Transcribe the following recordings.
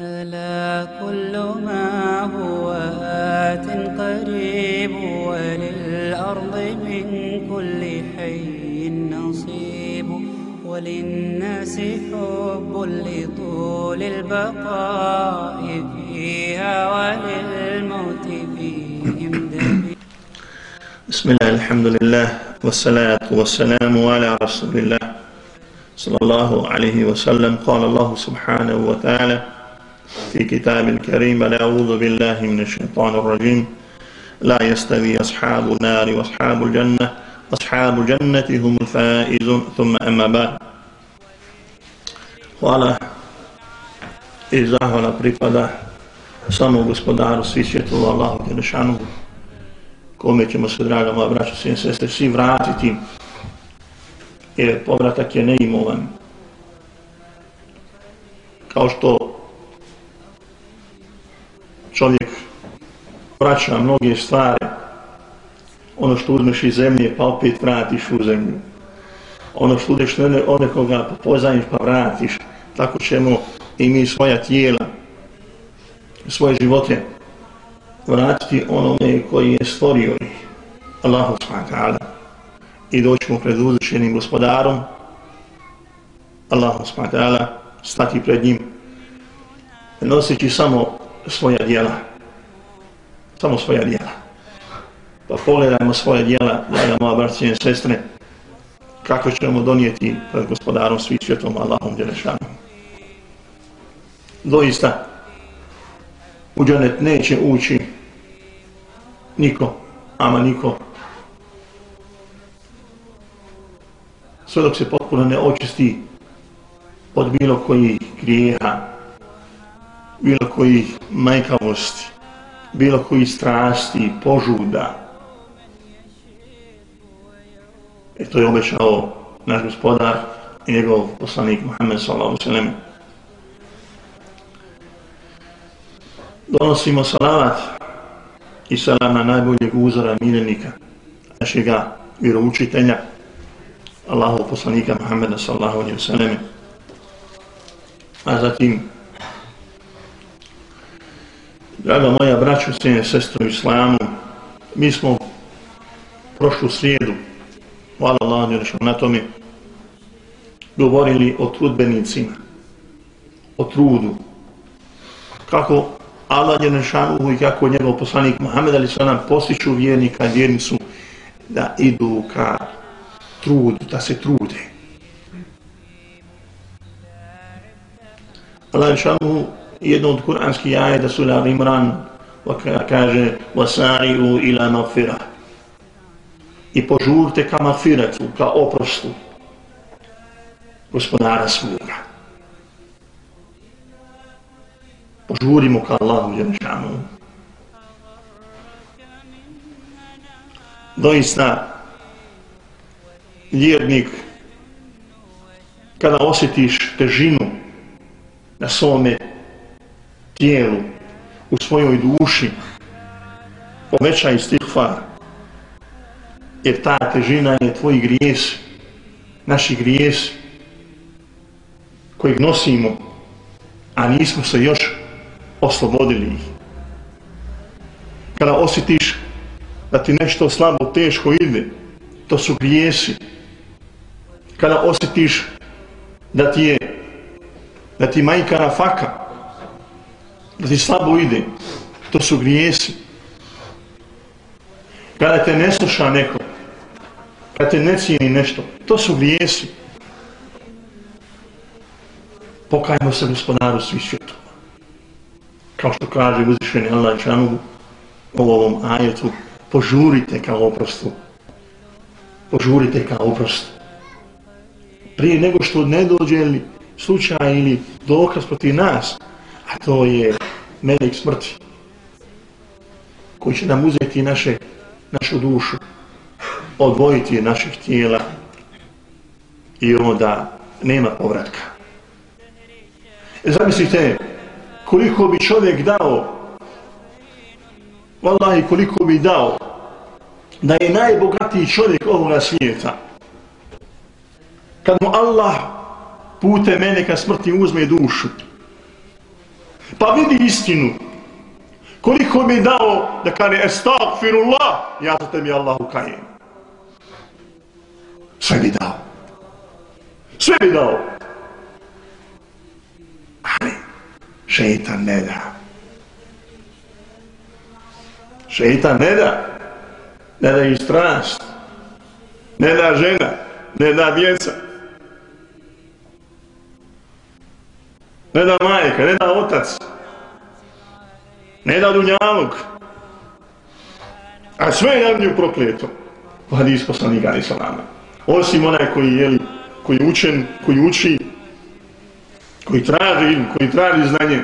ألا كل ما هو آت قريب وللأرض من كل حي نصيب وللناس حب لطول البقاء فيها وللموت فيهم بسم الله الحمد لله والصلاة والسلام على رسول الله صلى الله عليه وسلم. قال الله سبحانه وتعالى في كتاب الكريم لا أعوذ بالله من الشيطان الرجيم. لا يستوي أصحاب النار وأصحاب الجنة أصحاب الجنة هم الفائزون. ثم أما بعد. خوالا إزاه ولا بريبادا سامو господар سي شتو الله تنشانو kome ćemo se, draga moja braća, svim sestri, svi vratiti, jer povratak je neimovan. Kao što čovjek vraća mnoge stvari, ono što uzmeš iz zemlje pa opet vratiš u zemlju. Ono što udeš od nekoga pa pozajmiš pa vratiš. Tako ćemo i mi svoja tijela, svoje živote vratiti onome koji je stvorio ih. Allahu s.w.t. I doćemo pred uzvišenim gospodarom, Allahu s.w.t. stati pred njim, noseći samo svoja dijela. Samo svoja dijela. Pa pogledajmo svoja dijela, draga moja braća i sestre, kako ćemo donijeti pred gospodarom svih svjetom Allahom Đelešanom. Doista, u džanet neće ući niko, ama niko, sve dok se potpuno ne očisti od bilo koji grijeha, bilo kojih majkavosti, bilo kojih strasti, požuda. E to je obećao naš gospodar i njegov poslanik Muhammed sallallahu sallam. Donosimo salavat i salam na najboljeg uzora miljenika, našega vjeroučitelja, Allahov poslanika Muhammeda sallallahu alaihi sallam. A zatim Draga moja braćo, sine, sestro islamu, mi smo prošlu srijedu, hvala Allah, na tome, govorili o trudbenicima, o trudu, kako Allah je nešanuhu i kako njegov poslanik Muhammed Ali Salam postiću vjernika i vjernicu da idu ka trudu, da se trude. Allah je nešanuhu jedno od kuranskih ajeta sura Al Imran kaže wasari'u ila magfira i požurte ka magfiratu, ka oprostu gospodara svoga. Požurimo ka Allahu Đelešanu. Doista, vjernik, kada osjetiš težinu na svome tijelu, u svojoj duši, povećaj istighfar, jer ta težina je tvoji grijes, naši grijes, kojeg nosimo, a nismo se još oslobodili ih. Kada osjetiš da ti nešto slabo, teško ide, to su grijesi. Kada osjetiš da ti je da ti majka na faka, da ti slabo ide, to su grijesi. Kada te ne sluša neko, kada te ne cijeni nešto, to su grijesi. Pokajmo se gospodaru svih svjetova. Kao što kaže uzvišeni Allah Čanu u ovom ajetu, požurite kao oprostu. Požurite kao oprostu. Prije nego što ne dođe li slučaj ili dokaz protiv nas, a to je melek smrti koji će nam uzeti naše, našu dušu odvojiti je naših tijela i onda nema povratka. E, zamislite koliko bi čovjek dao vallahi koliko bi dao da je najbogatiji čovjek ovoga svijeta kad mu Allah pute mene smrti uzme dušu Pa vidi istinu. Koliko mi je dao da kane estagfirullah, ja za tebi Allahu kajem. Sve mi dao. Sve mi dao. Ali, šeitan ne da. Šeitan ne da. Ne da i strast. Ne da žena. Ne da djeca. Ne da majka, ne da otac. Ne da dunjalog. A sve je na prokleto. U hadis poslanika ali salama. Osim onaj koji je koji učen, koji uči, koji traži ilm, koji traži znanje.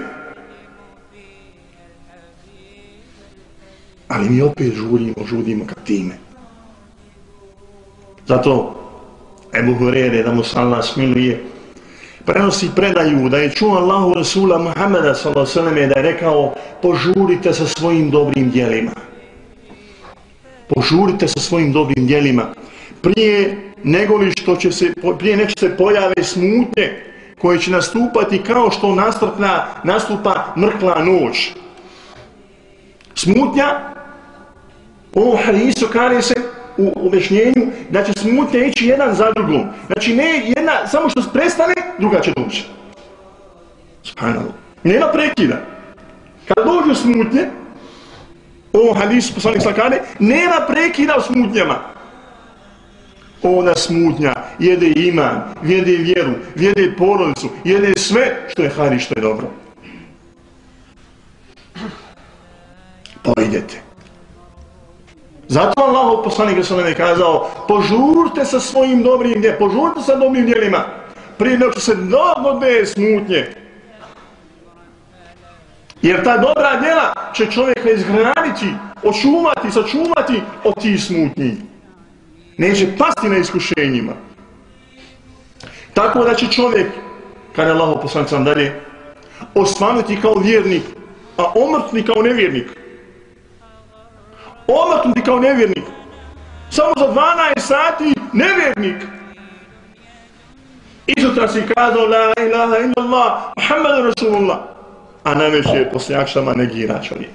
Ali mi opet žurimo, žudimo ka time. Zato Ebu Hurere, da mu se Allah smiluje, prenosi predaju da je čuo Allahu Rasula Muhammeda s.a.v. da je rekao požurite sa svojim dobrim dijelima. Požurite sa svojim dobrim dijelima. Prije nego li što će se, prije neće se pojave smutnje koje će nastupati kao što nastrpna, nastupa mrkla noć. Smutnja, ovo hadisu kare se u objašnjenju da će smutnje ići jedan za drugom. Znači ne jedna, samo što prestane, druga će doći. Subhanallah. Nema prekida. Kad dođu smutnje, ovo hadisu poslanik slakane, nema prekida u smutnjama. Ona smutnja jede iman, jede vjeru, jede porodicu, jede sve što je hari, što je dobro. Pa idete. Zato Allah poslanik sallallahu je kazao požurte sa svojim dobrim djelima, požurte sa dobrim djelima prije nego se dogode smutnje. Jer ta dobra djela će čovjeka izgraniti, očuvati, sačuvati od tih smutnji. Neće pasti na iskušenjima. Tako da će čovjek, kada je Allah poslanik sallallahu dalje, osvanuti kao vjernik, a omrtni kao nevjernik omaknuti kao nevjernik. Samo za 12 sati nevjernik. I sutra si kazao la ilaha illallah Muhammed Rasulullah. A najveće večer poslije akšama negira čovjek.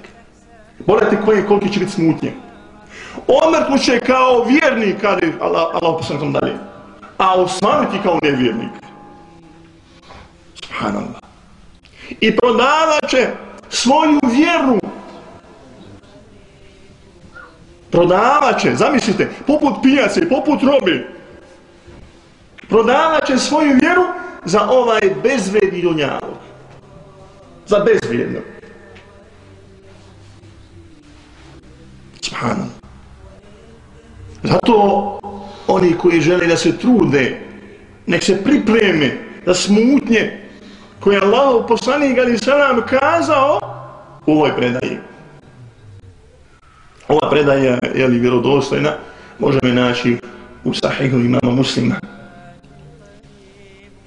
Bolete koji koliki će biti smutnje. Omrtnu će kao vjernik kada je Allah, Allah poslanom dalje. A osvanuti kao nevjernik. Subhanallah. I prodavat će svoju vjeru Prodavaće, zamislite, poput pijace, poput robe, Prodavaće svoju vjeru za ovaj bezvredni dunjalog. Za bezvredno. Subhanom. Zato oni koji žele da se trude, nek se pripreme da smutnje koje je Allah poslanik ali sam kazao u ovoj predaji ova predaja je li vjerodostojna, možemo je naći u sahihu imama muslima.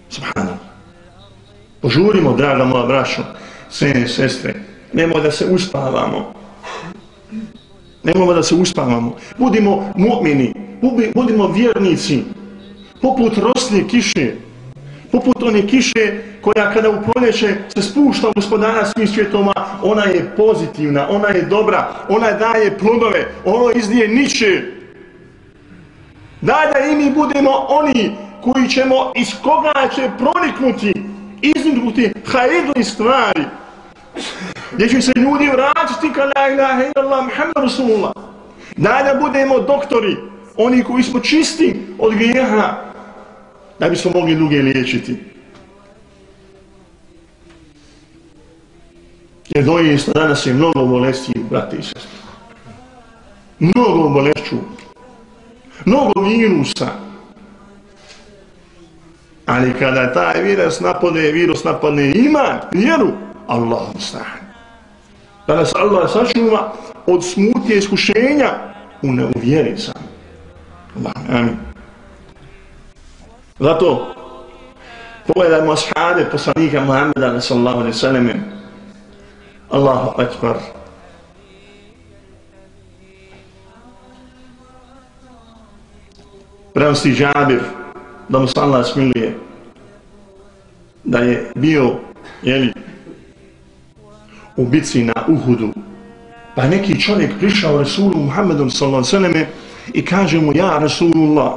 Subhanallah. Požurimo, draga moja braćo, sve sestre, nemoj da se uspavamo. Nemoj da se uspavamo. Budimo mu'mini, budimo vjernici, poput rosne kiše, poput one kiše koja kada u proljeće se spušta u gospodana svim svjetoma, ona je pozitivna, ona je dobra, ona daje plodove, ono izdije niče. Daj da i mi budemo oni koji ćemo iz koga će proniknuti, izniknuti hajedli stvari, gdje će se ljudi vratiti ka la ilaha illallah muhammed rasulullah. Daj da budemo doktori, oni koji smo čisti od grijeha, da bismo mogli druge liječiti. Jer doista danas je mnogo bolesti, brate i sestre. Mnogo bolešću. Mnogo virusa. Ali kada taj virus napade, virus napadne iman, vjeru, Allah ustane. Da nas Allah sačuva od smutnje iskušenja u neuvjeri sam. Allah, amin. Zato, pogledajmo ashade poslanika Muhammeda sallallahu alaihi sallam. Allahu akbar. Prenosi Džabir, da mu Allah smiluje, da je bio, jeli, u bici na Uhudu. Pa neki čovjek prišao Resulu Muhammedom sallallahu i kaže mu ja Resulullah,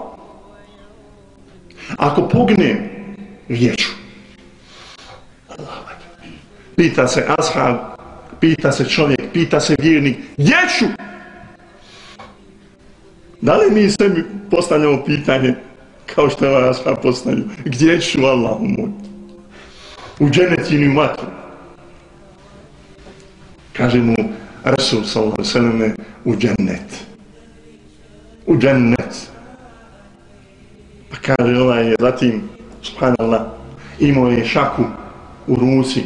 ako pognem vječu. Pita se ashab, pita se čovjek, pita se vjernik, gdje ću? Da li mi sebi postavljamo pitanje kao što je ova ashab postavlja, Gdje ću Allah moj? U dženetini u vatru. Kaže mu Rasul sallallahu sallam u džennet. U džennet. Pa kaže ovaj je zatim, subhanallah, imao je šaku u ruci,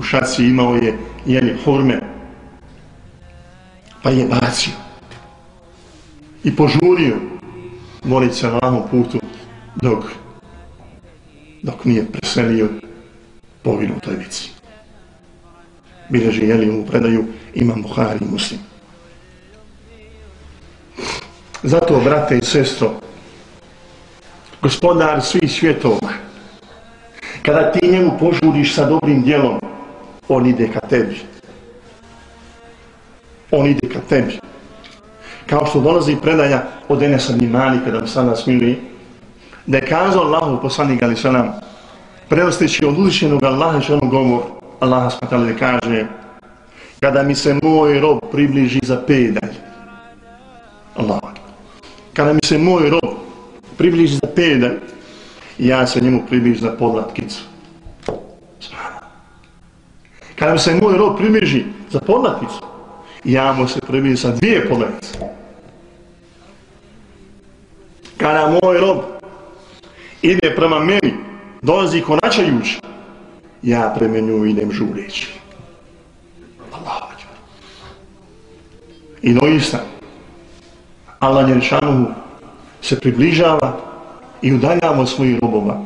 u šaci imao je jeli hurme, pa je bacio i požurio molit se na putu dok dok nije preselio povinu u toj vici. Bileži jeli mu predaju imam Buhari i Muslim. Zato, brate i sestro, gospodar svih svjetova, kada ti njemu požuriš sa dobrim djelom, on ide ka tebi. On ide ka tebi. Kao što dolazi predaja od Enesa Nimani, kada mu sada smili, da je kazao Allahu poslanik ali se nam, preosteći od ulišenog Allaha što ono govor, Allaha spatali da kaže, kada mi se moj rob približi za pedalj, Allah, kada mi se moj rob približi za pedalj, ja se njemu približi za podlatkicu. Kada mi se moj rob primiži za podlaticu, ja mu se primiži za dvije podlatice. Kada moj rob ide prema meni, dolazi konačajući, ja prema nju idem žureći. Allah. I doista, Allah Njeršanuhu se približava i udaljava svojih robova.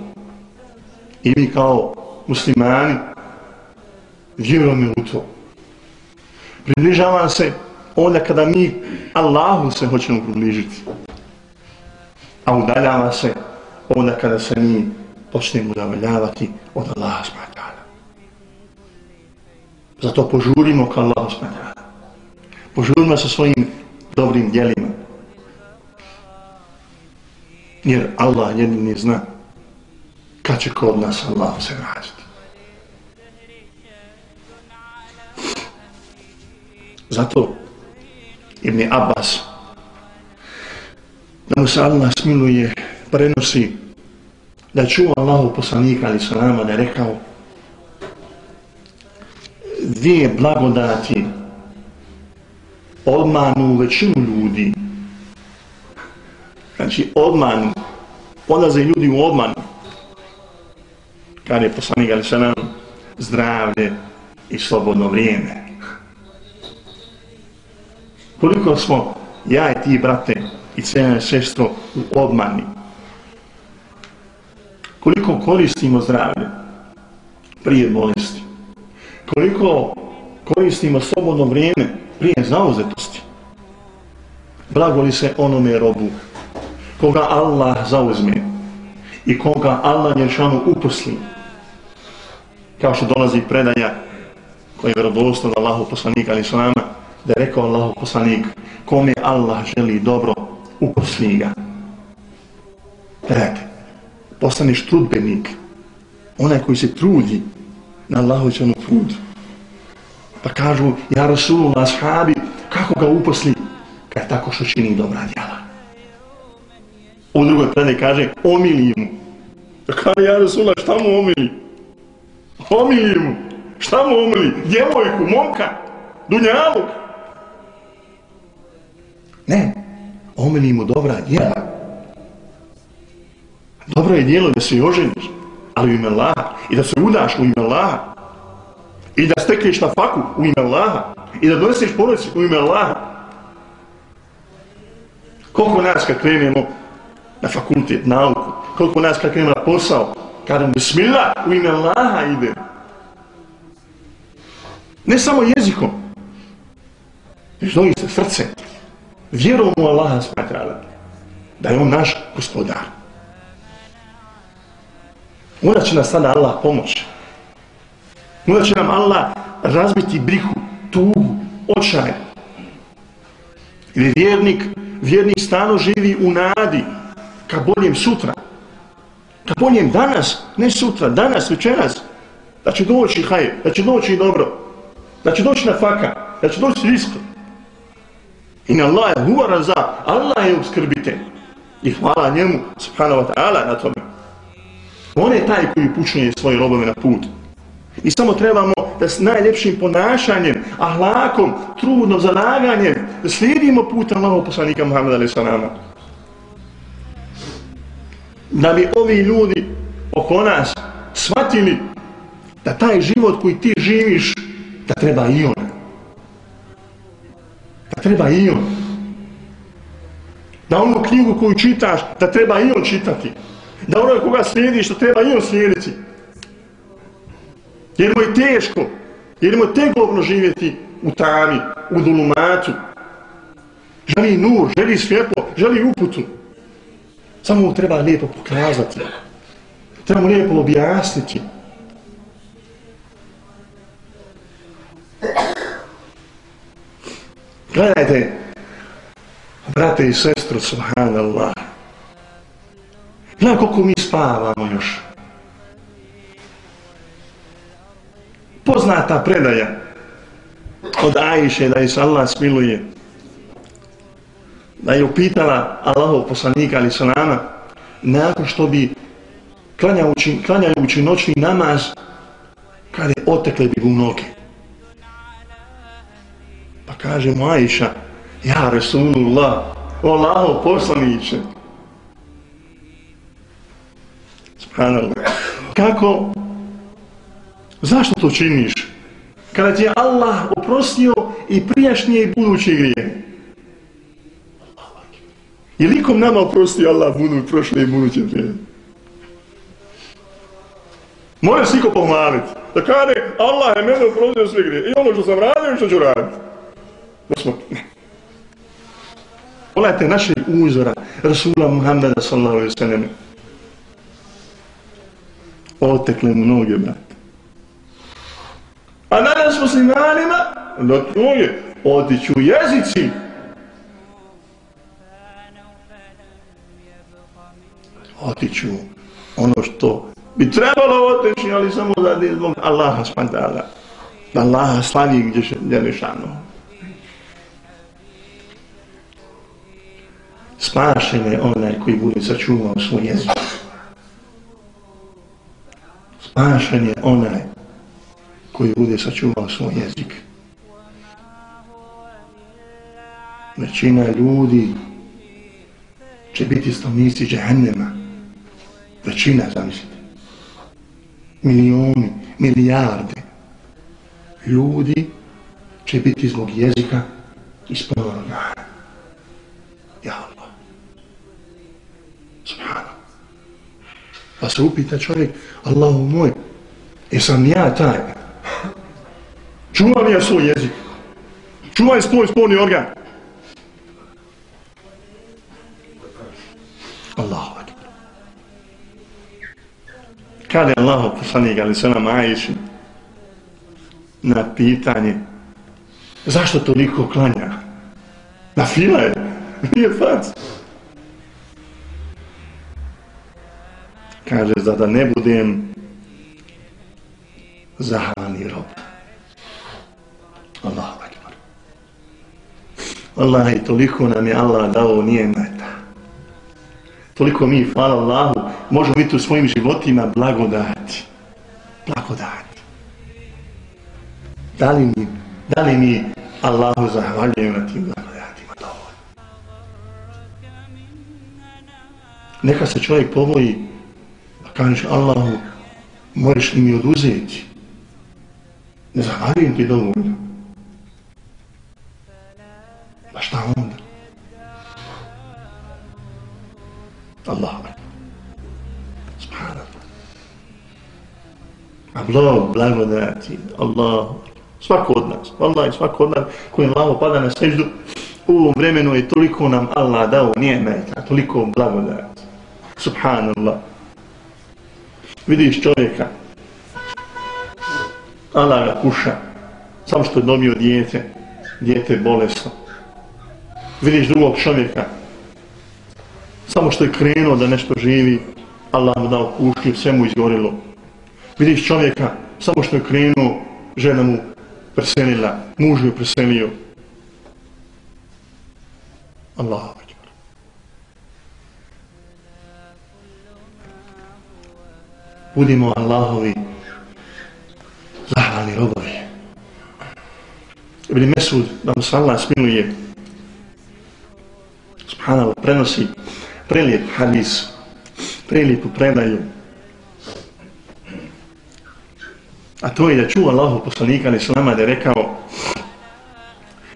I mi kao muslimani vjerujemo u to. Približava se onda kada mi Allahu se hoćemo približiti. A udaljava se onda kada se mi počnemo udaljavati od Allaha smatana. Zato požurimo ka Allahu smatana. Požurimo sa svojim dobrim djelima. Jer Allah jedini zna kad će kod nas Allah se nađeti. Zato Ibn Abbas da mu se Allah smiluje prenosi da čuva Allahu poslanika ali salama da je rekao dvije blagodati odmanu većinu ljudi. Znači odmanu odlaze ljudi u odmanu kada je poslanik ali salama zdravlje i slobodno vrijeme koliko smo ja i ti brate i cijene sestro u obmani. koliko koristimo zdravlje prije bolesti? Koliko koristimo slobodno vrijeme prije zauzetosti? Blago li se onome robu koga Allah zauzme i koga Allah nješanu uposli? Kao što dolazi predaja koja je vjerodostan Allahu poslanika ali su da je rekao Allahu poslanik kome Allah želi dobro uposli ga gledajte postaneš trudbenik, onaj koji se trudi na Allahovićanu trudu. Pa kažu, ja Rasulullah, ashabi, kako ga uposli? Kad tako što čini dobra djela. U drugoj predaj kaže, omili mu. Kaže, ja Rasulullah, šta mu omili? Omili mu. Šta mu omili? Djevojku, momka, dunjavog. Ne, omenimo mu dobra djela. Dobro je djelo da se oženiš, ali u ime Allaha. I da se udaš u ime Allaha. I da stekneš na faku u ime Allaha. I da doneseš porodicu u ime Allaha. Koliko nas kad krenemo na fakultet, nauku, koliko nas kad krenemo na posao, kada bismillah u ime Allaha ide. Ne samo jezikom, već doista srce. Vjerom u Allaha smatrala da je on naš gospodar. Mora će nas sada Allah pomoći. Mora će nam Allah razbiti brihu, tugu, očaj. Ili vjernik, vjernik stano živi u nadi ka boljem sutra. Ka boljem danas, ne sutra, danas, večeras. Da će doći hajr, da će doći dobro. Da će doći na faka, da će doći risko, In Allah je huva razak, Allah je obskrbitelj. I hvala njemu, subhanahu wa ta'ala, na tome. On je taj koji upućuje svoje robove na put. I samo trebamo da s najljepšim ponašanjem, ahlakom, trudnom zalaganjem, da slijedimo put Allahov poslanika Muhammeda alaih salama. Da bi ovi ljudi oko nas shvatili da taj život koji ti živiš, da treba i ona. Treba i on. Da onu knjigu koju čitaš, da treba i on čitati. Da ono koga slijediš, da treba i on slijediti. Jer mu je teško, jer mu je tegovno živjeti u tami, u dulumatu. Želi nur, želi svjetlo, želi uputu. Samo mu treba lijepo pokazati. Treba mu lijepo objasniti. Gledajte, brate i sestro, subhanallah. Gledaj koliko mi spavamo još. Poznata predaja od Ajše da je se Allah smiluje. Da je upitala Allahov poslanika ali salama nakon što bi klanjajući, klanjajući noćni namaz kada je otekle bi u noge. Pa kaže mu Ajša Ja Resulullah Allaho poslaniće Subhanallah. Kako? Zašto to činiš? Kada ti je Allah oprostio i prijašnje i buduće grije. Je likom nama oprostio Allah budu i prošle i buduće grije? Može niko pohvaliti. Da kada Allah je mene oprostio sve grije. I ono što sam radio i što ću raditi. Da smo... Pogledajte našeg uzora, Rasula Muhammeda sallahu alaihi sallam otekle mu noge, brat. A danas muslimanima, do noge, otiću jezici. Otiću ono što bi trebalo otići, ali samo da zbog Allaha spantala. Da Allaha slavi gdje je nešano. Spašen je onaj koji bude sačuvao svoj jezik spašen je onaj koji bude sačuvao svoj jezik. Većina ljudi će biti stavnici džehennema. Većina, zamislite. Milioni, milijarde ljudi će biti zbog jezika ispuno Pa se upita čovjek, Allahu moj, jesam ja taj? Čuvam ja svoj jezik. Čuvaj svoj spolni organ. Allahu akbar. Kada je Allahu poslanik, ali se nam ajiši na pitanje zašto toliko klanja? Na fila je. Nije fac. Kaže da da ne budem zahvalni rob. Allahu akbar. Allah i toliko nam je Allah dao nijemeta. Toliko mi, hvala Allahu, možemo biti u svojim životima blagodati. Blagodati. Da li mi, da li mi Allahu zahvaljujem na tim blagodatima dovoljno? Neka se čovjek povoji kažeš Allahu, možeš li mi oduzeti? Ne zahvalim ti dovoljno. Pa šta onda? Allah. Subhanallah. Allah, blagodati, Allah. Svako od nas, Allah, svako od nas koji lavo pada na seždu, u ovom vremenu je toliko nam Allah dao nijemeta, toliko blagodati. Subhanallah vidiš čovjeka. Allah ga kuša, samo što je domio dijete, dijete bolesno. Vidiš drugog čovjeka, samo što je krenuo da nešto živi, Allah mu dao kušnju, sve mu izgorilo. Vidiš čovjeka, samo što je krenuo, žena mu preselila, muž ju preselio. Allah. Budimo Allahovi zahvalni robovi. Ibn Mesud, da mu se Allah smiluje, subhanallah, prenosi prelijep hadis, prelijepu predaju, a to je da čuva Allahov poslanika ali slama da je rekao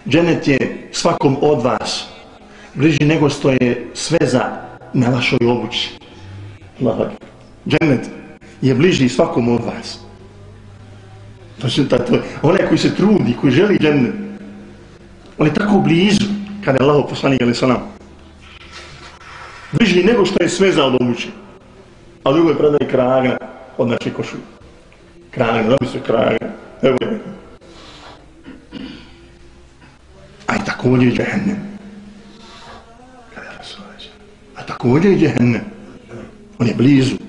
dženet je svakom od vas bliži nego što je sveza na vašoj obući. Allah. Dženet je bliži svakom od vas. To je to, to, onaj koji se trudi, koji želi džennet, on je tako blizu kada je Allah poslanik ali sallam. Bliži nego što je sve za obući. A drugo je predaj kraga od naše košulje. Kraga, da bi se kraga. Evo je. A i također je džehennem. A također je džehennem. On je blizu.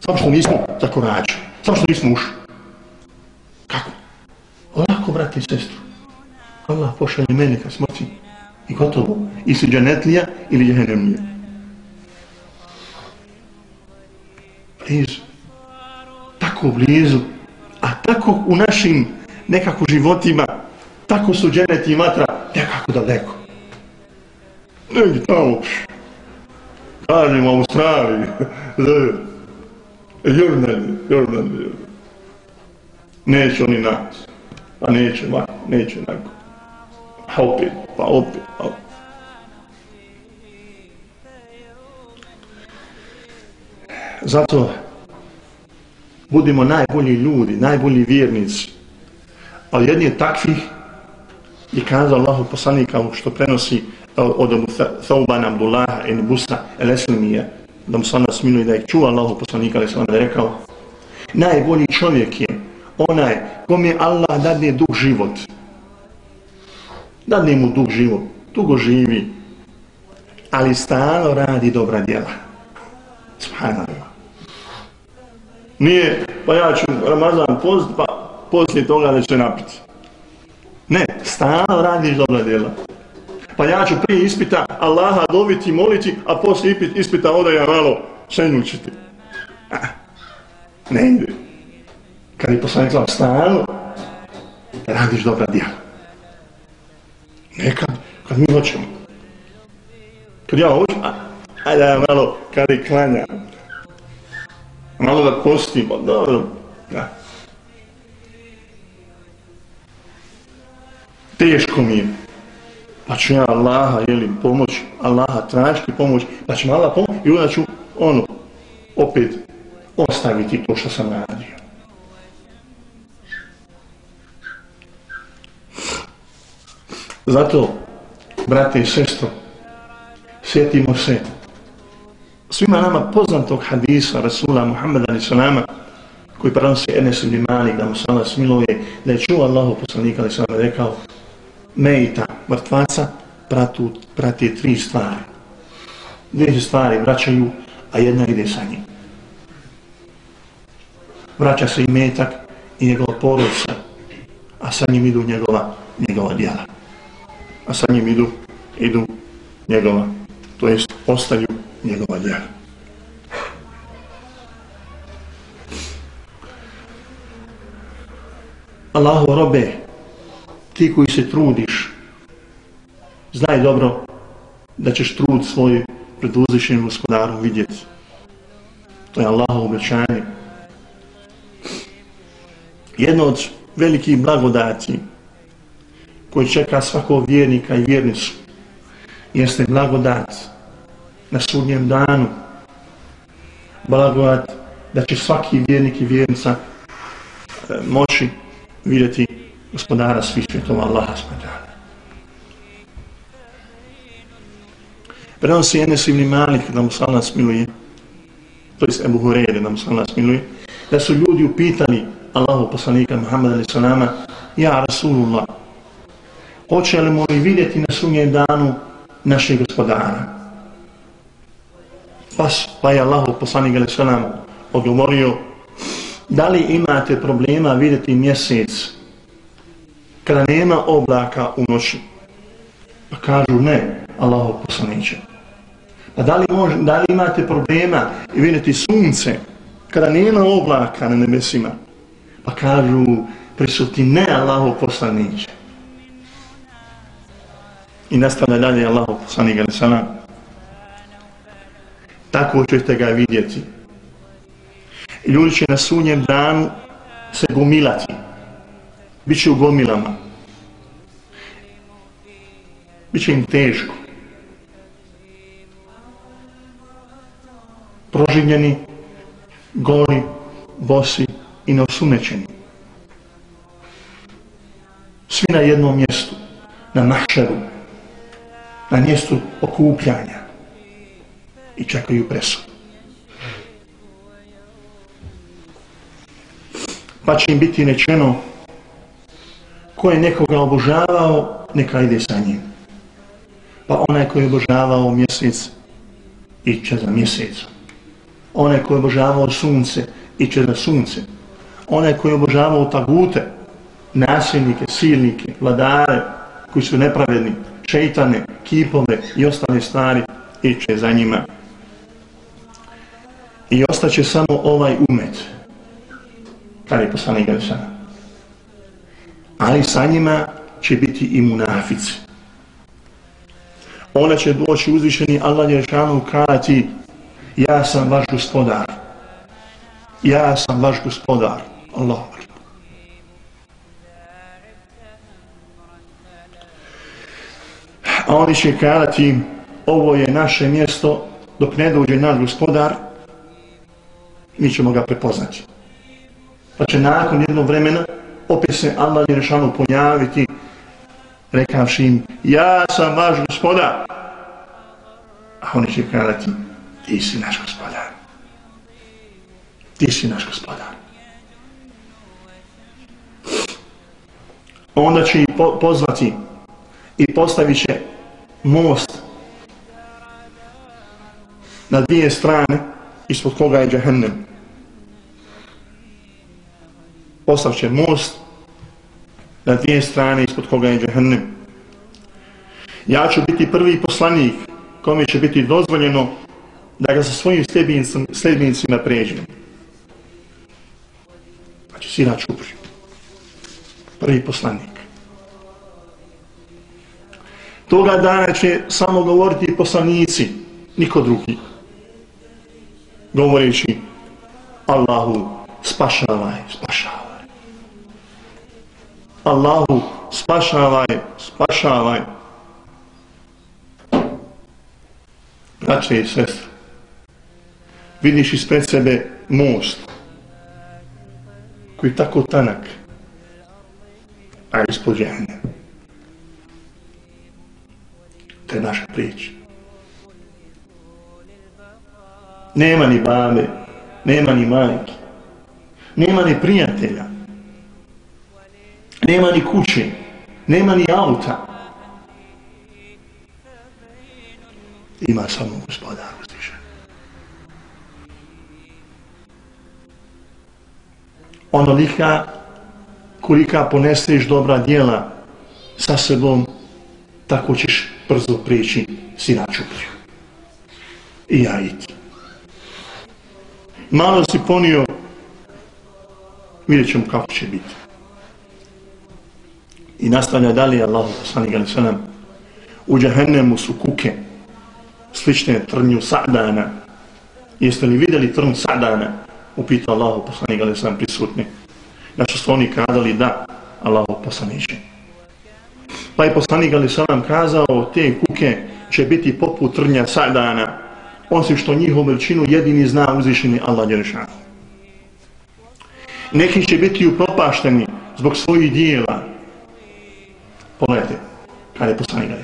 Samo što nismo zakoračili. Samo što nismo ušli. Kako? Lako, brati i sestru. Allah pošalje mene ka smrti. I gotovo. I si džanetlija ili džahennemlija. Blizu. Tako blizu. A tako u našim nekako životima, tako su dženeti i matra nekako daleko. Negdje tamo. Kažem u Australiji. Jordan, Jordan, Jordan. Neće oni nas. Pa neće, ma, neće nakon. Pa opet, pa opet, pa opet. Zato budimo najbolji ljudi, najbolji vjernici. Ali jedni je takvih i kazao Allahu poslanika što prenosi od Abu Thauban Abdullah ibn Busa el-Eslimija da mu se ona smiluje da je čuva Allahu poslanika ali se ona rekao najbolji čovjek je onaj kom je Allah dadne dug život. Dadne mu dug život dugo živi ali stalo radi dobra djela. Subhanallah. Nije pa ja ću Ramazan post pa poslije toga da će napiti ne, stalo radiš dobra djela pa ja ću prije ispita Allaha dobiti i moliti a poslije ispita odaja malo šenućiti ne ide kad je poslanik zlav stano, radiš dobra djela. Nekad, kad mi hoćemo. Kad ja hoću, a, ajde ja malo, kad i klanja, malo da postimo, dobro, da. Teško mi je. Pa ću ja Allaha, jeli, pomoć, Allaha tražiti pomoć, pa ću Allah pomoć i onda ću, ono, opet, ostaviti to što sam radio. Zato, brate i sestro, sjetimo se svima nama poznatog hadisa Rasula Muhammeda ali salama koji prenosi Enes ibn Malik da mu sada smiluje da je čuo Allahu poslanika ali salama rekao mejta, mrtvaca pratu, prati tri stvari. Dvije stvari vraćaju a jedna ide sa njim. Vraća se i metak i njegova porodca a sa njim idu njegova njegova djela. A sa njim idu, idu njegova, to jest ostaju njegova djela. Allahu robe, ti koji se trudiš, znaj dobro da ćeš trud svoj pred uzvišenim gospodarom vidjeti. To je Allahovo obećanje. Jedno od velikih blagodati koji čeka svakog vjernika i vjernicu jeste blagodat na sudnjem danu blagodat da će svaki vjernik i vjernica e, moći vidjeti gospodara svih svjetova Allaha smatana. Prenosi Enes ibn Malik da mu sallam smiluje, to je Ebu Hureyre da mu sallam smiluje, da su ljudi upitali Allahu poslanika Muhammeda alaih salama, ja Rasulullah, hoće li moji vidjeti na sunjem danu našeg gospodara? Pa, pa je Allahu poslanik alaih salama odgovorio, da li imate problema vidjeti mjesec kada nema oblaka u noći? Pa kažu ne, Allahu poslaniće. Pa da li, mož, da li imate problema i vidjeti sunce kada nema oblaka na nebesima? Pa kažu prisuti ne Allahu poslaniće. I nastavlja dalje Allahu poslaniće. Tako ćete ga vidjeti. Ljudi će na sunjem danu se gomilati. Biće u gomilama. Biće im teško. Proživljeni, goli, bosi i neosunećeni. Svi na jednom mjestu, na mahšeru, na mjestu okupljanja i čekaju presu. Pa će im biti rečeno ko je nekoga obožavao, neka ide sa njim. Pa onaj koji je obožavao mjesec, iće za mjesecom. Onaj koji je obožavao sunce, iće za sunce. Onaj koji je obožavao tagute, nasilnike, silnike, vladare, koji su nepravedni, šeitane, kipove i ostale stvari, iće za njima. I ostaće samo ovaj umet, kada je poslanik Gresana. Ali sa njima će biti i munafici. Ona će doći uzvišeni Allah Jeršanu kajati ja sam vaš gospodar. Ja sam vaš gospodar. Allah. A oni će kajati ovo je naše mjesto dok ne dođe naš gospodar mi ćemo ga prepoznati. Pa će nakon jednog vremena opet se Allah Jeršanu ponjaviti rekavši im ja sam vaš gospodar. A oni će kazati ti si naš gospodar. Ti si naš gospodar. Onda će ih po pozvati i postavit će most na dvije strane ispod koga je Jahannam postavće most na dvije strane ispod koga je džahnem. Ja ću biti prvi poslanik kome će biti dozvoljeno da ga sa svojim sljedbenicima pređe. Znači, pa sina čupri. Prvi poslanik. Toga dana će samo govoriti poslanici, niko drugi. Govoreći Allahu, spašavaj, spašavaj. Allahu, spašavaj, spašavaj. Braće i sestre, vidiš ispred sebe most koji je tako tanak, a ispod žene. To je naša priča. Nema ni babe, nema ni majke, nema ni prijatelja, nema ni kuće, nema ni auta. Ima samo gospodar uzvišen. Onolika kolika poneseš dobra dijela sa sebom, tako ćeš brzo prići si na čuplju. I ja i ti. Malo si ponio, vidjet ćemo kako će biti. I nastavlja dalje Allah, poslanik alaihi sallam, u džahennemu su kuke, slične trnju Sa'dana. Jeste li vidjeli trn Sa'dana? Upita Allah, poslanik alaihi sallam, prisutni. Na što su oni kadali da, Allah, poslaniće. Pa je poslanik alaihi sallam kazao, te kuke će biti poput trnja Sa'dana, osim što njihovu veličinu jedini zna uzvišeni Allah Đerešanu. Neki će biti upropašteni zbog svojih dijela, Pogledajte, kada je poslanik Ali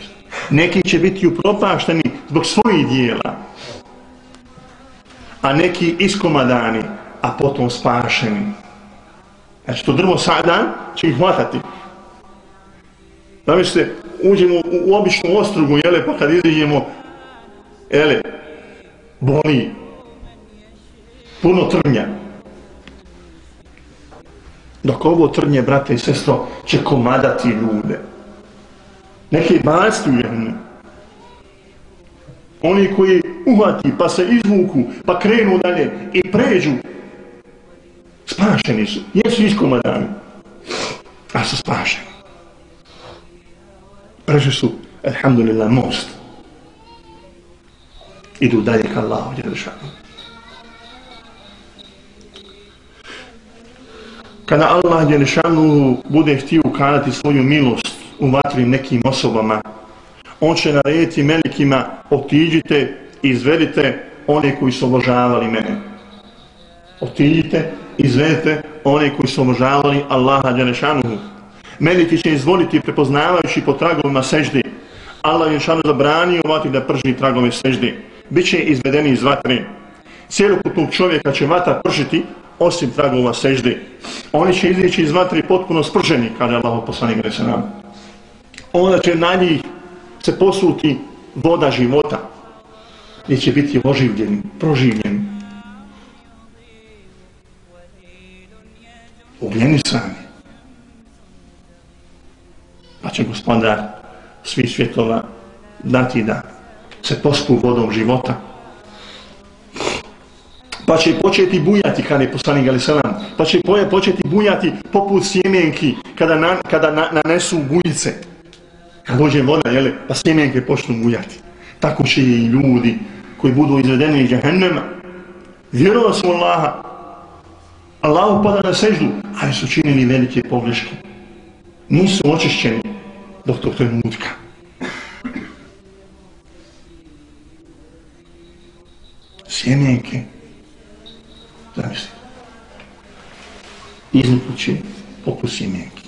Neki će biti upropašteni zbog svojih dijela, a neki iskomadani, a potom spašeni. Znači to drvo sada će ih hvatati. Zamislite, uđemo u, u običnu ostrugu, jele, pa kad izađemo, jele, boli, puno trnja. Dok ovo trnje, brate i sestro, će komadati ljude. Neki basti u jehennem. Oni koji uhvati, pa se izvuku, pa krenu dalje i pređu, spašeni su. Jesu iskomadani, a su spašeni. Pređu su, alhamdulillah, most. Idu dalje ka Allahu, Đelešanu. Kada Allah Đelešanu bude htio ukazati svoju milost u vatri nekim osobama, on će narediti melikima, otiđite i izvedite one koji su obožavali mene. Otiđite izvedite one koji su obožavali Allaha Đelešanuhu. Meliki će izvoliti prepoznavajući po tragovima seždi. Allah je šano zabranio vatri da prži tragove seždi. Biće izvedeni iz vatre. Cijelokupnog čovjeka će vatra pržiti osim tragova seždi. Oni će izlijeći iz vatre potpuno sprženi, kaže Allah poslanik gre se. Pa onda će na njih se posuti voda života i će biti oživljen, proživljen. Ugljeni sami. Pa će gospodar svih svjetova dati da se pospu vodom života. Pa će početi bujati kada je poslanik Ali Selam, Pa će početi bujati poput sjemenki kada, na, kada na, nanesu bujice. Kad dođe voda, jele, pa sjemenke počnu mujati. Tako će i ljudi koji budu izvedeni iz džahennema. Vjerovao su Allaha. Allah upada na seždu, ali su činili velike pogreške. Nisu očišćeni do tog trenutka. Sjemenke. Zamislite. Iznukući poput sjemenke.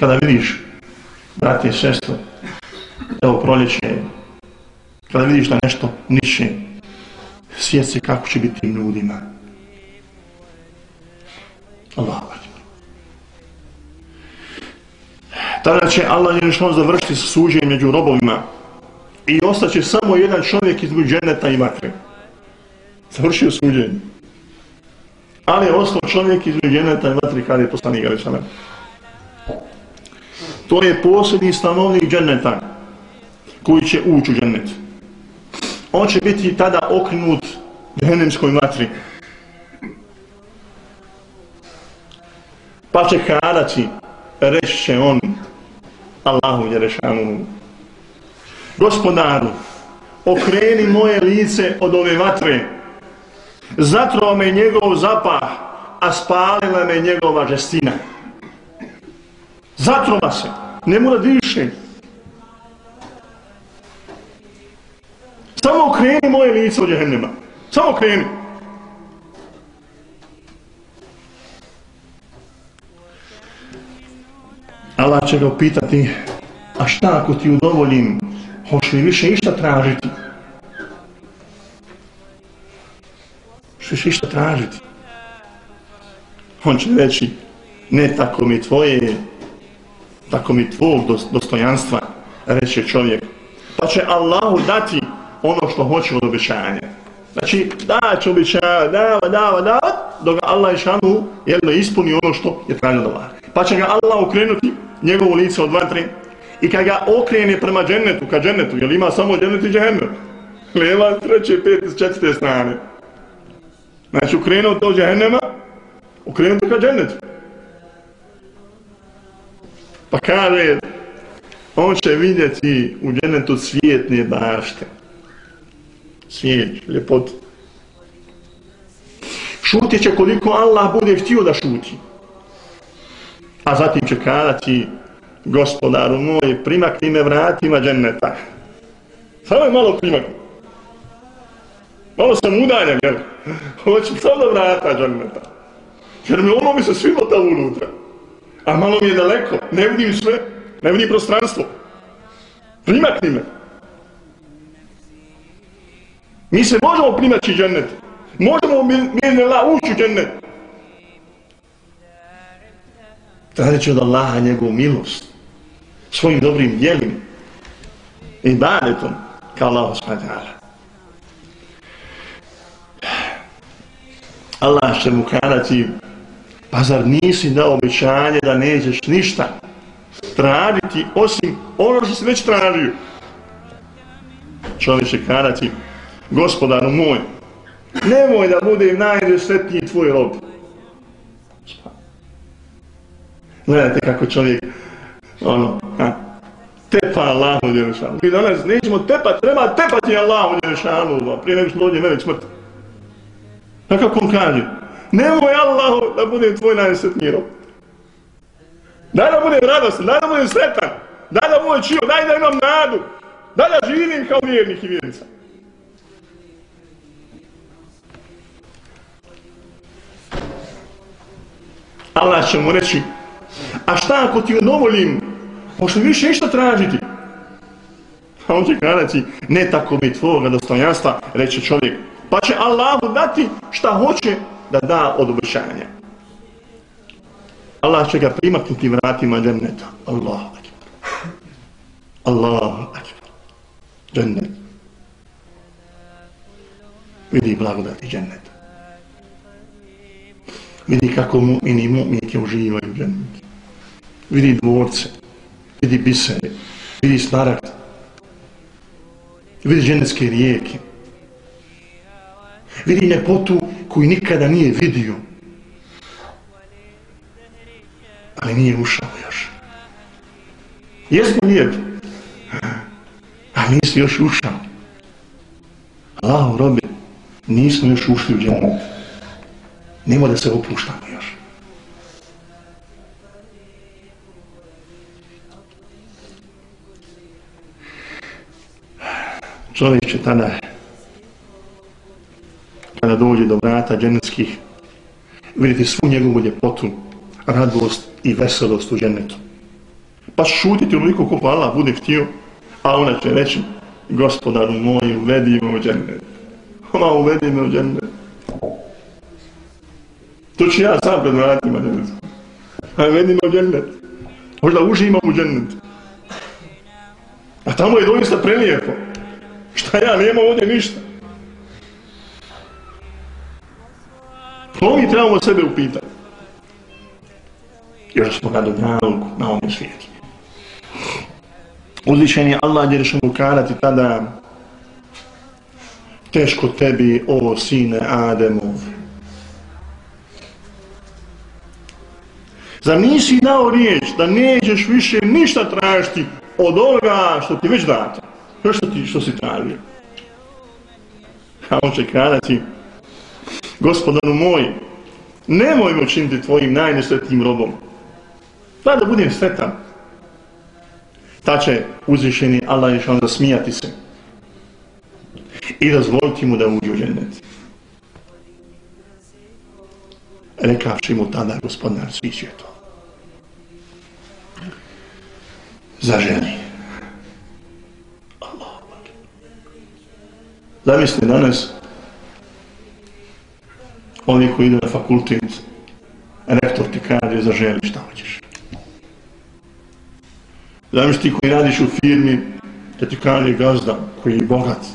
Kada vidiš, brate i sestro, evo proljeće, kada vidiš da nešto niše, sjeci kako će biti tim ljudima. Allah. Tada će Allah je nešto završiti sa suđenjem među robovima i ostaće samo jedan čovjek između dženeta i vatre. Završio suđenje. Ali je ostao čovjek između dženeta i vatre kada je poslanik Ali Salam. To je posljednji stanovnik dženneta koji će ući u džennet. On će biti tada okrenut džennemskoj vatri. Pa će kadaći, reći će on Allahu Jerešanu. Gospodaru, okreni moje lice od ove vatre. Zatrova me njegov zapah, a spalila me njegova žestina. Zatrova se, ne mora diše. Samo okreni moje lice od jehennema. Samo okreni. Allah će ga upitati, a šta ako ti udovoljim, hoš li više išta tražiti? Hoćeš išta tražiti? On će reći, ne tako mi tvoje, tako mi tvog dostojanstva, reče čovjek. Pa će Allahu dati ono što hoće od obećanja. Znači, da će obećanja, dava, dava, dava, dok Allah išanu jedno ispuni ono što je tražio da. Pa će ga Allah okrenuti, njegovo lice od vatre, i kad ga okrene prema džennetu, ka džennetu, jer ima samo džennet i džennet? Leva, treće, pet, četvrte strane. Znači, ukrenuti od džennema, ukrenuti ka džennetu. Pa kaže, on će vidjeti u džennetu svijetne bašte. Svijet, ljepot. Šutit će koliko Allah bude htio da šuti. A zatim će kadati, gospodaru moj, primakni me vratima dženeta. Samo je malo primakni. Malo sam udaljen, jel? Hoću samo da vrata dženeta. Jer mi ono mi se svilo tamo unutra. A malo mi je daleko, ne vidim sve, ne vidim prostranstvo. Primakni me. Mi se možemo primaći džennet. Možemo mi, mi Allah ući u džennet. Tražeći od Allaha njegovu milost. Svojim dobrim djelima. I badetom. Kao Allah s.w.t. Allah će mu kanati pa zar nisi dao obećanje da nećeš ništa tražiti osim ono što si već tražio. Čovječe karati, gospodaru moj nemoj da budem najresretniji tvoj rob. Gledajte kako čovjek ono, ha, tepa Allahu djelašanu. Mi danas nećemo tepat, treba tepati Allahu djelašanu prije nego što dođe melek smrti. A kako on kaže? Nemoj Allah da budem tvoj najsretniji rob. Daj da budem radostan, daj da budem sretan, daj da budem čio, daj da imam nadu, daj da živim kao vjernik i vjernica. Allah će mu reći, a šta ako ti odovolim, možeš više ništa tražiti? A on će kazati, ne tako mi tvoga dostojanstva, reće čovjek, pa će Allahu dati šta hoće da da od. Allah će ga primaknuti vratima dženneta. Allah akbar. Allah akbar. Džennet. Vidi blagodati dženneta. Vidi kako mu'mini i mu'minike uživaju džennet. Vidi dvorce. Vidi bisere. Vidi smaragd. Vidi džennetske rijeke vidi nepotu koji nikada nije vidio. Ali nije ušao još. Jesmo lijepi, Ali nisi još ušao. Allaho robe, nismo još ušli u dženu. Nemo da se opuštamo još. Čovjek će tada kada dođe do vrata dženevskih, vidite svu njegovu ljepotu, radost i veselost u dženetu. Pa šutiti onoliko koliko Allah bude htio, a ona će reći, gospodaru moj, uvedi me u dženet. Ona uvedi me u dženet. To ću ja sam pred vratima dženetu. A uvedi me u dženet. Možda uživamo u dženet. A tamo je doista prelijepo. Šta ja, nema ovdje ništa. To mi trebamo sebe upitati. Jer smo na dunjalku, na ovom svijetu. Uzvišen je Allah gdje rešemo karati tada teško tebi, o sine Ademov. Zar nisi dao riječ da nećeš više ništa tražiti od onoga što ti već date? Što ti što si tražio? A on će karati gospodaru moj, nemoj me učiniti tvojim najnesretnijim robom. Da da budem sretan. Ta će uzvišeni Allah još zasmijati smijati se. I dozvoliti mu da uđe u džennet. Rekavši mu tada gospodar svih svjetova. Zaželi. Allah. Zamisli danas oni koji idu na fakultet, rektor ti kaže za želi šta hoćeš. Znaš ti koji radiš u firmi, da ti kaže gazda koji je bogat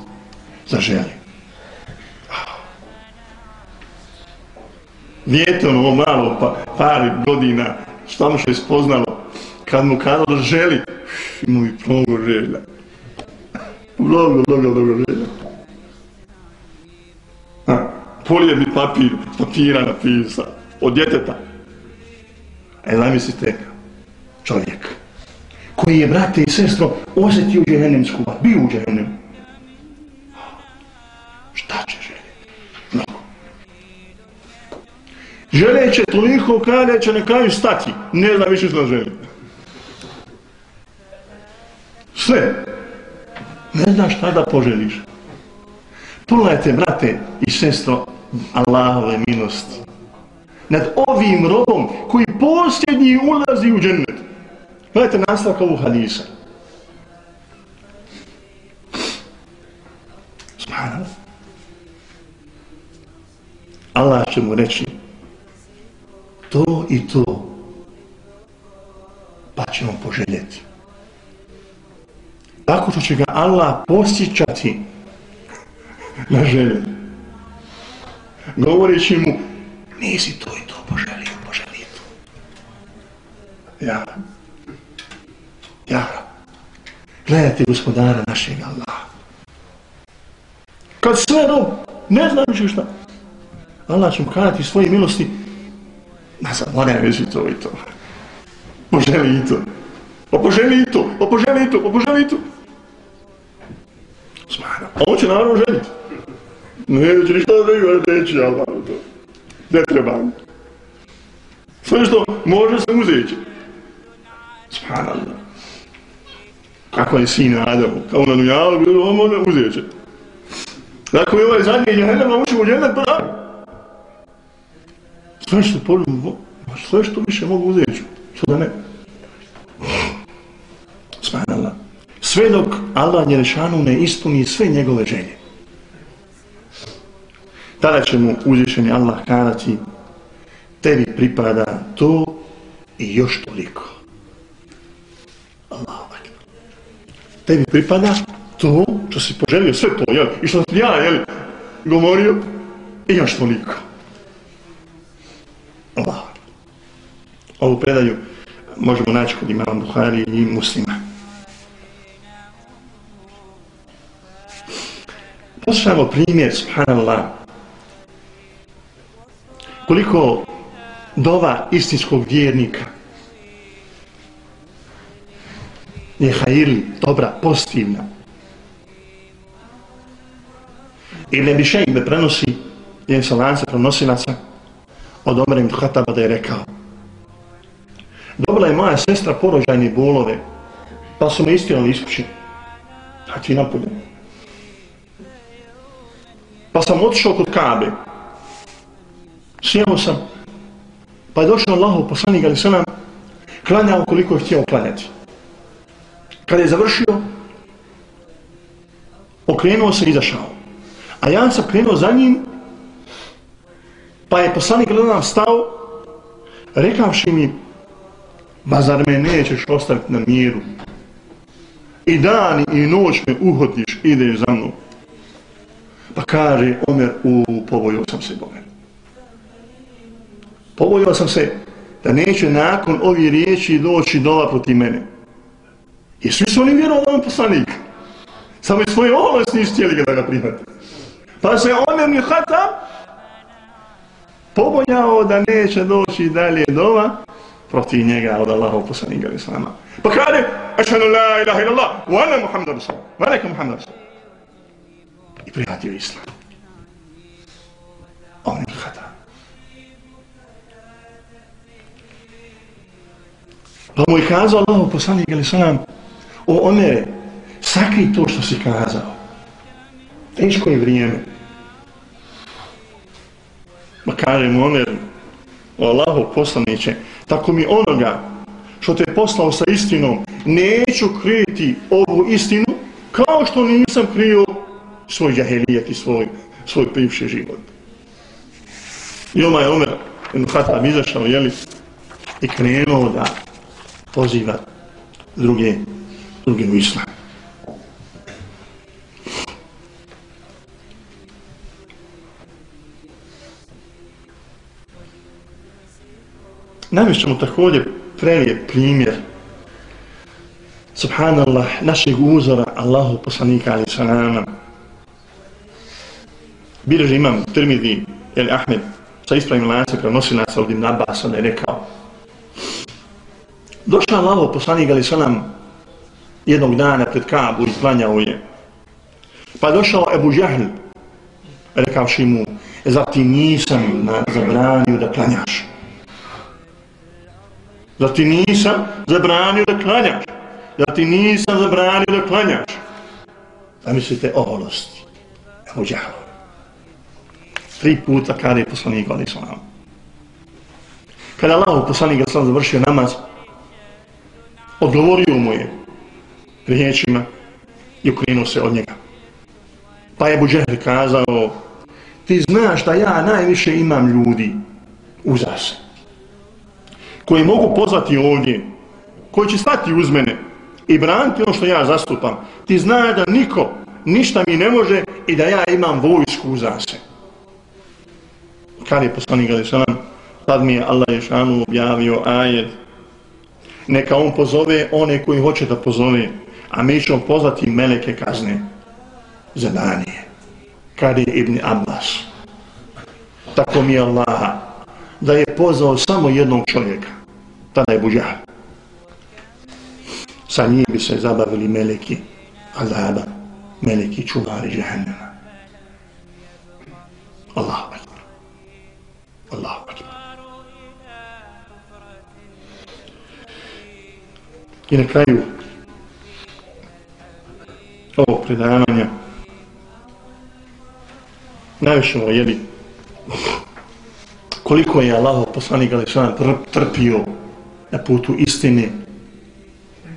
za želi. Dijete ono malo, pa par godina, šta mu što je spoznalo, kad mu kada da želi, ima mi mnogo želja. Mnogo, mnogo, mnogo želja polijedni papir, papira napisa, od djeteta. E, zamislite, čovjek, koji je, brate i sestro, osjetio džehennemsku vat, bio u džehennemu. Šta će željeti? Mnogo. Želeće toliko kada će na kraju stati, ne zna više što želi. Sve. Ne znaš šta da poželiš. Pogledajte, brate i sestro, Allahove milosti. Nad ovim robom koji posljednji ulazi u džennet. Gledajte nastavak ovog hadisa. Allah će mu reći to i to pa će on poželjeti. Tako što će ga Allah posjećati na želje. Govoreći mu nisi to i to poželio, poželi to. Ja. Ja. Gledajte gospodara našeg Allaha. Kad sve do, ne znam više šta. Allah će mu kadati svoje milosti, na zaboravim si to i to. Poželi i to. Pa poželi i to, pa poželi i to, pa poželi i to. Smara. A on će naravno želiti. Neću ništa da reći, ali Allah to. Ne treba. Sve što može se uzeti. Subhanallah. Kako je sin Adamu, kao na nujalu, on može uzeći. Dakle, ovaj zadnji jehenem, a učimo jehenem, pa da. Sve što poljubimo, sve što više mogu uzeti, što da ne. Subhanallah. Sve dok Allah Jerešanu ne ispuni sve njegove želje. Tada će mu uzvišeni Allah karati tebi pripada to i još toliko. Allah Tebi pripada to što si poželio sve to, jel? I što sam ja, jel, govorio, i još toliko. Allah. Ovu predaju možemo naći kod imama Buhari i muslima. Poslušajmo primjer, subhanallah, koliko dova istinskog vjernika je hajirli, dobra, pozitivna. I ne bi ime prenosi, jedan sa lance prenosilaca, od Omer ibn Khattaba da je rekao Dobila je moja sestra porođajne bolove, pa su me istirali iz kuće. Znači napolje. Pa sam otišao kod Kabe. Sjeo sam. Pa je došao Allahov poslanik, ali sam nam klanjao koliko je htio klanjati. Kada je završio, okrenuo se i izašao. A ja sam krenuo za njim Pa je poslanik nam stao, rekavši mi, ma zar me nećeš ostaviti na miru? I dan i noć me uhodiš, ideš za mnom. Pa kaže Omer, u, povojio sam se Boga. Pobojio sam se da neće nakon ovih riječi doći dola proti mene. I svi su oni vjerovali poslanik. Samo i svoje ovlasti nisu htjeli da ga prihvati. Pa se Omer mi hata, pobojao da neće doći dalje doma protiv njega od Allahov poslanika Islama. Pa kada, ašanu la ilaha illallah, wa ana Muhammed Rasul, wa alaikum Muhammed Rasul. I prihvatio Islam. On je hata. Pa mu je kazao Allahov poslanika Islama, o Omere, sakri to što si kazao. Teško je vrijeme. Ma kaže mu Omer, o Allaho poslaniće, tako mi onoga što te je poslao sa istinom, neću kriti ovu istinu kao što nisam krio svoj jahelijet i svoj, svoj privši život. I ovaj oma je Omer, jednu hatam izašao, jeli, i krenuo da poziva druge, druge u islam. mu također prelijep primjer subhanallah našeg uzora Allahu poslanika ali salama Bileži imam Tirmidhi jel Ahmed sa ispravim lance prenosi nas od Ibn Abbas on je rekao došao Allaho poslanik ali sa nam jednog dana pred Kabu i klanjao je pa došao Ebu Jahl rekao mu e zar ti nisam zabranio da klanjaš Da ti nisam zabranio da klanjaš. Da ti nisam zabranio da klanjaš. Da mislite oholosti. Evo djavo. Tri puta kada je poslanik ali sa nam. Kada Allah poslanik ali islam završio namaz, odgovorio mu je riječima i ukrenuo se od njega. Pa je Buđehr kazao, ti znaš da ja najviše imam ljudi uza se koji mogu pozvati ovdje koji će stati uz mene i braniti ono što ja zastupam ti znaš da niko ništa mi ne može i da ja imam vojsku uza se kad je poslanik ali salam tad mi je Allah Ješanu objavio ajet neka on pozove one koji hoće da pozove a mi ćemo pozvati meleke kazne za danije kad je Ibn Abbas. Tako mi je Allah da je pozvao samo jednog čovjeka tada je Buđar sa njim bi se zabavili meleki azaba meleki čuvari žehennema Allahu akbar. Allahu akbar. I na kraju ovog predavanja najviše mu jeli koliko je Allah poslanik ali trpio na putu istine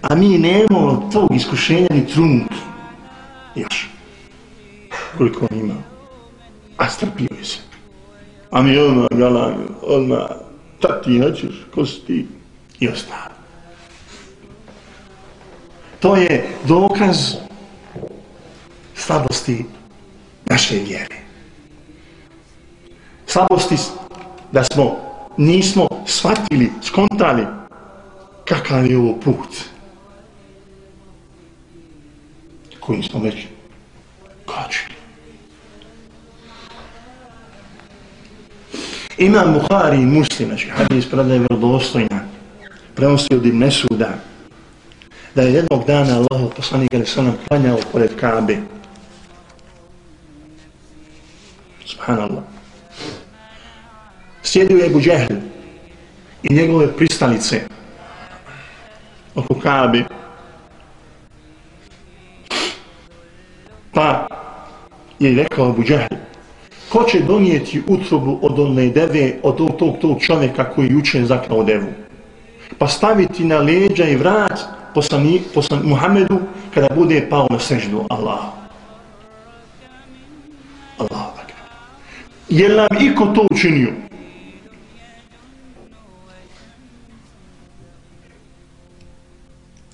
a mi nemamo tog iskušenja ni trunki još koliko on ima. A strpio je se. A mi odmah galan odmah tati nećeš ko si ti? I ostalo to je dokaz slabosti naše vjere slabosti da smo nismo shvatili, skontali kakav je ovo put koji smo već kačili. Imam Buhari i Muslim, znači hadis predaje vjerodostojna, prenosi od Ibn Suda, da je jednog dana Allah poslanik ali sam nam klanjao pored Kaabe. Subhanallah. Sjedio je Ebu Džehl i njegove pristalice oko Kaabe. Pa je rekao Ebu Džehl, ko će donijeti utrobu od one deve, od tog, tog čovjeka koji juče zaklao devu? Pa staviti na leđa i vrat poslani, poslan Muhammedu kada bude pao na seždu Allah. Allah. Je nam iko to učinio?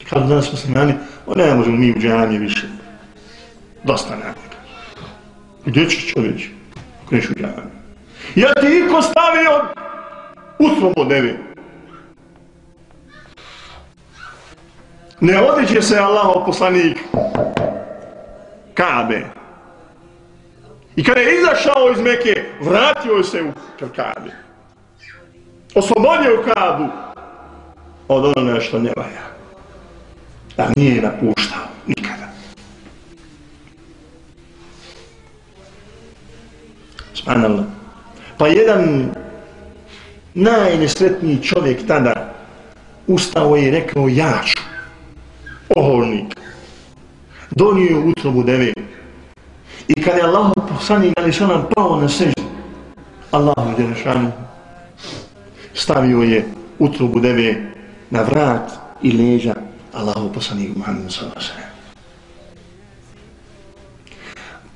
Kada danas muslimani, o ne možemo mi u džamije više. Dosta nam. Gdje ćeš čovječ? Ako neš u džami. Ja ti iko stavio utrobo devet. Ne odiće se Allah poslanik Kabe. I kada je izašao iz Meke, vratio se u Kabe. Oslobodio Kabu od ono što ne valja. Da nije napuštao nikada. Spanalno. Pa jedan najnesretniji čovjek tada ustao i rekao ja ću oholnik. Donio je utrobu deve. I kada je Allah poslani ali se nam pao na seždu, Allah je djelašanu stavio je utrobu deve na vrat i leđa Allahu poslanik Muhammed sallallahu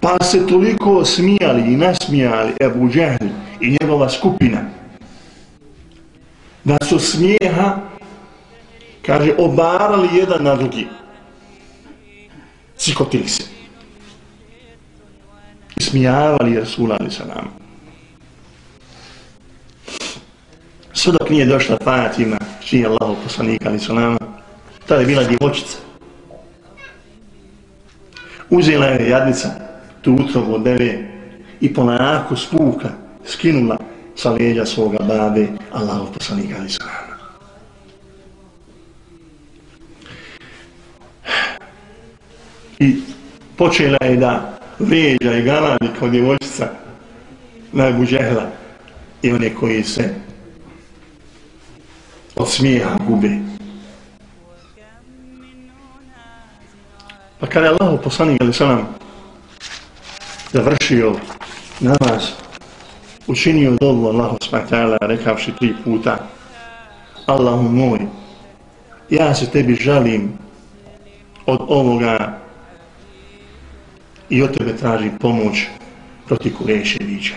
Pa se toliko smijali i nasmijali Ebu Džahli i njegova skupina da su smijeha kaže, obarali jedan na drugi. Cikotili se. I smijavali Rasulali sa nama. Sve dok nije došla Fatima, čiji je Allah poslanika ali sa nama, tada je bila djevočica. Uzela je jadnica tu utrovu od deve i polako spuka skinula sa leđa svoga babe Allah poslanika ali sa nama. I počela je da veđa i galani kod djevojčica na Ebu Džehla i one koji se od smijeha gube. Pa kada je Allah poslanik ali sam završio namaz, učinio dobu Allahu smatala rekavši tri puta Allahu moj, ja se tebi žalim od ovoga i od tebe tražim pomoć proti Kureševića.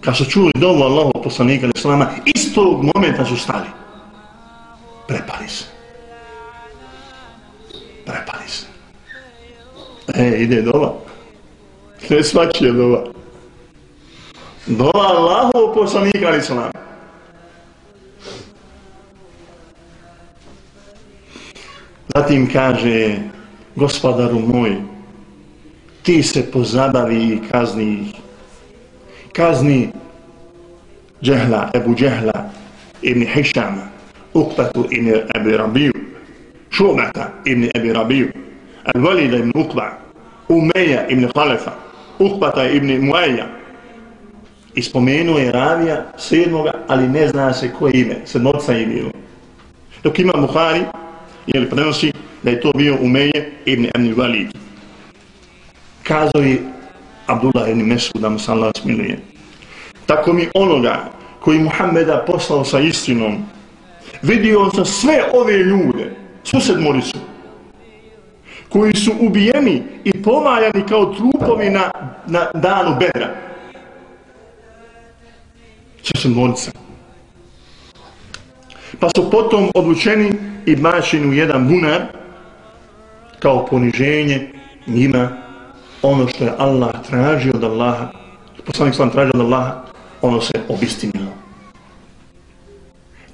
Kad su čuli dovu Allahu poslanika Islama, istog momenta su stali. Prepali se. Prepali se. E, ide dova. Ne svači je dova. Dova Allahu poslanika Islama. Zatim kaže, gospodaru moj, ti se pozabavi i kazni ih. Kazni Džehla, Ebu Džehla, ibn Hišama, Ukbatu ibn Ebi Rabiju, Šubata ibn Ebi Rabiju, Al-Walida ibn Ukba, Umeja ibn Khalefa, Ukbata ibn Muaja. Ispomenuo je Ravija sedmoga, ali ne zna se koje ime, sedmoca je bilo. Dok ima Buhari, jel prenosi da je to bio Umeje ibn Ibn Walid. Kazao je Abdullah ibn Mesud, da mu se Allah smiluje. Tako mi onoga koji Muhammeda poslao sa istinom, vidio sam sve ove ljude, sused Moricu, koji su ubijeni i pomajani kao trupovi na, na danu bedra. Sused Morica. Pa su potom odlučeni i bačeni u jedan bunar kao poniženje njima ono što je Allah tražio od Allaha. Poslanik sam tražio od Allaha ono se obistinilo.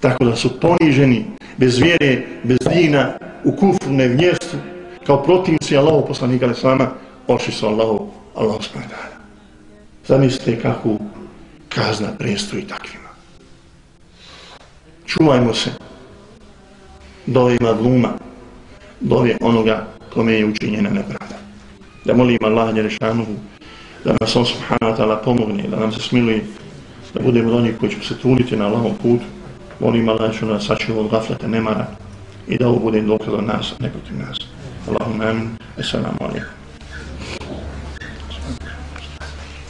Tako da su poniženi bez vjere, bez dina u kufru, nevnjerstvu kao protivnici Allahov poslanika ali sama oči su Allahov Allahov spomenada zamislite kakvu kazna prestoji takvima. Čuvajmo se dovi ima gluma, onoga kome je učinjena nepravda. Da molim Allah Đerešanuhu da nas on subhanahu wa ta'ala pomogne, da nam se smiluje, da budemo od onih koji će se truditi na Allahom putu. Molim Allah što nas sačuva od gaflata nemara i da ovo bude dokaz od nas, ne protiv nas. Allahumma amin. Assalamu alaikum.